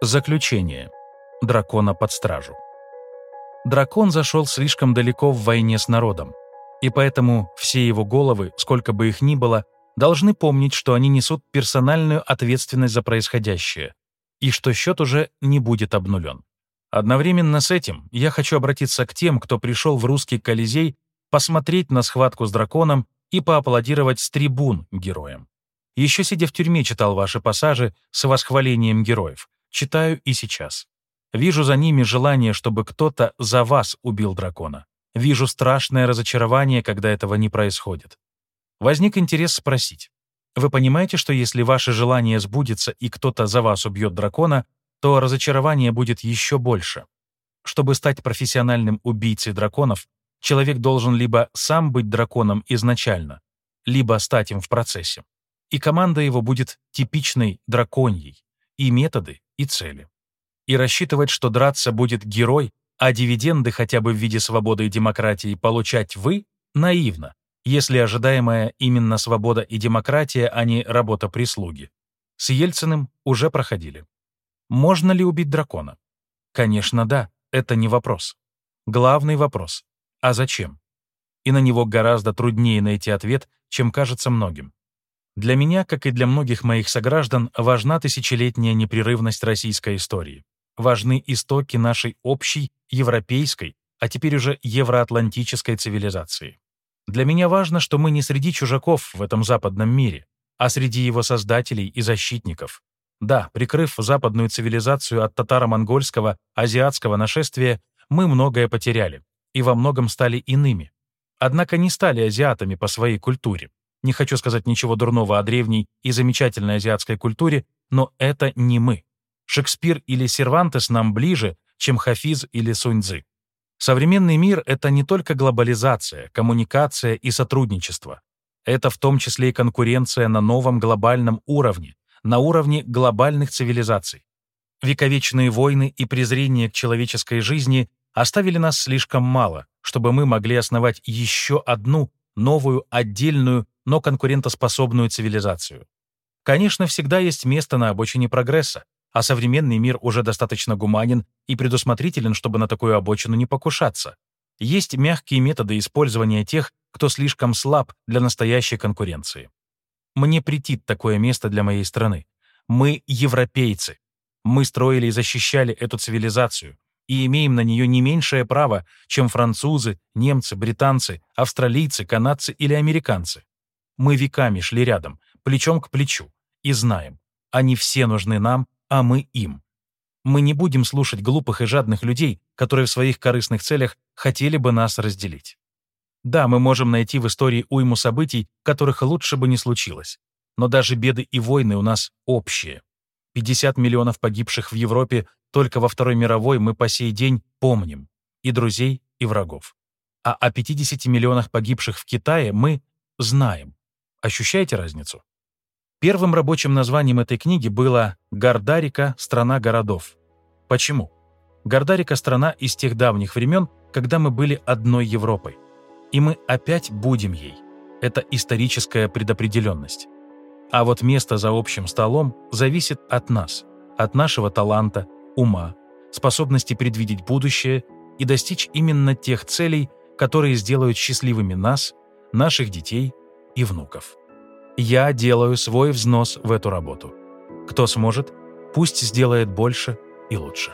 Заключение. Дракона под стражу. Дракон зашел слишком далеко в войне с народом, и поэтому все его головы, сколько бы их ни было, должны помнить, что они несут персональную ответственность за происходящее, и что счет уже не будет обнулен. Одновременно с этим я хочу обратиться к тем, кто пришел в русский Колизей посмотреть на схватку с драконом и поаплодировать с трибун героям. Еще сидя в тюрьме читал ваши пассажи с восхвалением героев, Читаю и сейчас. Вижу за ними желание, чтобы кто-то за вас убил дракона. Вижу страшное разочарование, когда этого не происходит. Возник интерес спросить. Вы понимаете, что если ваше желание сбудется и кто-то за вас убьет дракона, то разочарование будет еще больше. Чтобы стать профессиональным убийцей драконов, человек должен либо сам быть драконом изначально, либо стать им в процессе. И команда его будет типичной драконьей, и методы, и цели. И рассчитывать, что драться будет герой, а дивиденды хотя бы в виде свободы и демократии получать вы, наивно, если ожидаемая именно свобода и демократия, а не работа прислуги. С Ельциным уже проходили. Можно ли убить дракона? Конечно, да, это не вопрос. Главный вопрос — а зачем? И на него гораздо труднее найти ответ, чем кажется многим. Для меня, как и для многих моих сограждан, важна тысячелетняя непрерывность российской истории. Важны истоки нашей общей, европейской, а теперь уже евроатлантической цивилизации. Для меня важно, что мы не среди чужаков в этом западном мире, а среди его создателей и защитников. Да, прикрыв западную цивилизацию от татаро-монгольского, азиатского нашествия, мы многое потеряли и во многом стали иными. Однако не стали азиатами по своей культуре. Не хочу сказать ничего дурного о древней и замечательной азиатской культуре, но это не мы. Шекспир или Сервантес нам ближе, чем Хафиз или Суньцзы. Современный мир — это не только глобализация, коммуникация и сотрудничество. Это в том числе и конкуренция на новом глобальном уровне, на уровне глобальных цивилизаций. Вековечные войны и презрение к человеческой жизни оставили нас слишком мало, чтобы мы могли основать еще одну, новую, отдельную, но конкурентоспособную цивилизацию. Конечно, всегда есть место на обочине прогресса, а современный мир уже достаточно гуманен и предусмотрителен, чтобы на такую обочину не покушаться. Есть мягкие методы использования тех, кто слишком слаб для настоящей конкуренции. Мне претит такое место для моей страны. Мы европейцы. Мы строили и защищали эту цивилизацию и имеем на нее не меньшее право, чем французы, немцы, британцы, австралийцы, канадцы или американцы. Мы веками шли рядом, плечом к плечу, и знаем, они все нужны нам, а мы им. Мы не будем слушать глупых и жадных людей, которые в своих корыстных целях хотели бы нас разделить. Да, мы можем найти в истории уйму событий, которых лучше бы не случилось. Но даже беды и войны у нас общие. 50 миллионов погибших в Европе только во Второй мировой мы по сей день помним. И друзей, и врагов. А о 50 миллионах погибших в Китае мы знаем. Ощущаете разницу? Первым рабочим названием этой книги было «Гордарика. Страна городов». Почему? Гордарика — страна из тех давних времен, когда мы были одной Европой. И мы опять будем ей. Это историческая предопределенность. А вот место за общим столом зависит от нас, от нашего таланта, ума, способности предвидеть будущее и достичь именно тех целей, которые сделают счастливыми нас, наших детей и внуков. Я делаю свой взнос в эту работу. Кто сможет, пусть сделает больше и лучше.